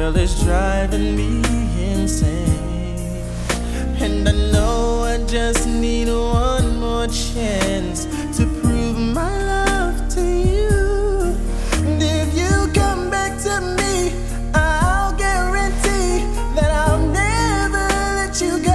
Girl, it's driving me insane. And I know I just need one more chance to prove my love to you. And if you come back to me, I'll guarantee that I'll never let you go.